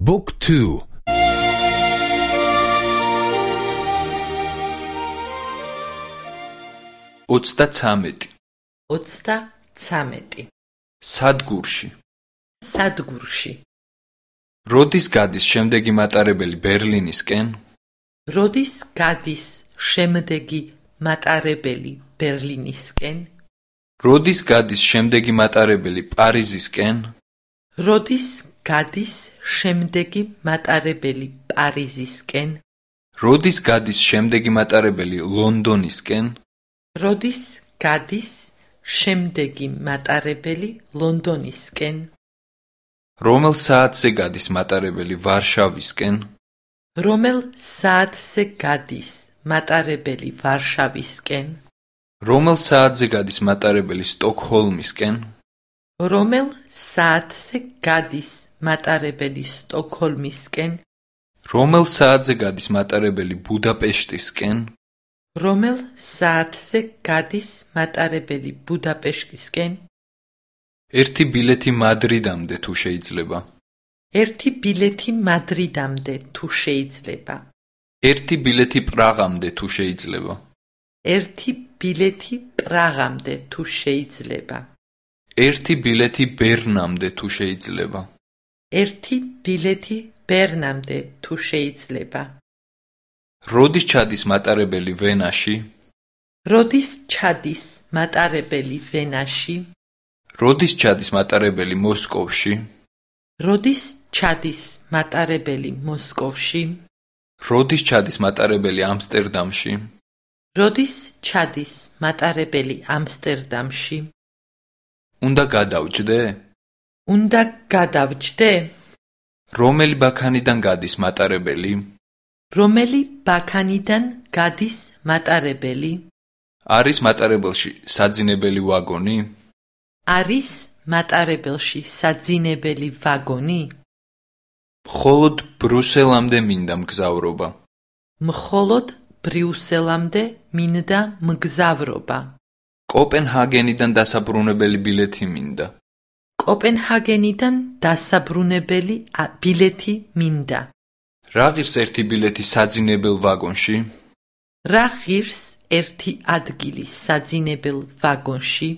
Book 2 33 33 სადგურში სადგურში როდის გადის შემდეგი მატარებელი ბერლინისკენ როდის გადის შემდეგი მატარებელი ბერლინისკენ როდის გადის შემდეგი მატარებელი პარიზისკენ როდის გადის შემდეგი მატარებელი პარიზისკენ. როდის გადის შემდეგი მატარებელი ლონდონისკენ? როდის გადის შემდეგი მატარებელი ლონდონისკენ? რომელ საათზე გადის მატარებელი ვარშავისკენ? რომელ საათზე გადის მატარებელი ვარშავისკენ? რომელ საათზე გადის მატარებელი სტოკჰოლმისკენ რომელ საათზე გადის მატარებელი სტოკჰოლმისკენ? რომელ საათზე გადის მატარებელი ბუდაპეშტისკენ? რომელ საათზე გადის მატარებელი ბუდაპეშტისკენ? ერთი ბილეთი მადრიდამდე თუ შეიძლება. ერთი ბილეთი მადრიდამდე თუ შეიძლება. ერთი ბილეთი პრაღამდე თუ შეიძლება. ერთი ბილეთი პრაღამდე თუ შეიძლება ერთი ბილეთი ბერნამდე თუ შეიძლება. ერთი ბილეთი ბერნამდე თუ შეიძლება. როდის ჩადის მატარებელი ვენაში? როდის ჩადის მატარებელი ვენაში? როდის ჩადის მატარებელი მოსკოვში? როდის ჩადის მატარებელი მოსკოვში? როდის ჩადის მატარებელი ამსტერდამში? როდის ჩადის მატარებელი ამსტერდამში უნდა გადავჯდე უნდა გადავჯდე რომელი ბაქანიდან გადის მატარებელი? რომელი ბაქანიდან გადის მატარებელი? არის მატარებელში საძინებელი ვაგონი? არის მატარებელში საძინებელი ვაგონი? მხოლოდ ბრუსელამდე მინდა მგზავრობა. მხოლოდ ბრიუსელამდე მინდა მგზავრობა კოპენჰაგენიდან დასაბრუნებელი ბილეთი მინდა. კოპენჰაგენიდან დასაბრუნებელი ბილეთი მინდა. რა ღირს ერთი ბილეთი საძინებელ ვაგონში? რა ღირს ერთი ადგილი საძინებელ ვაგონში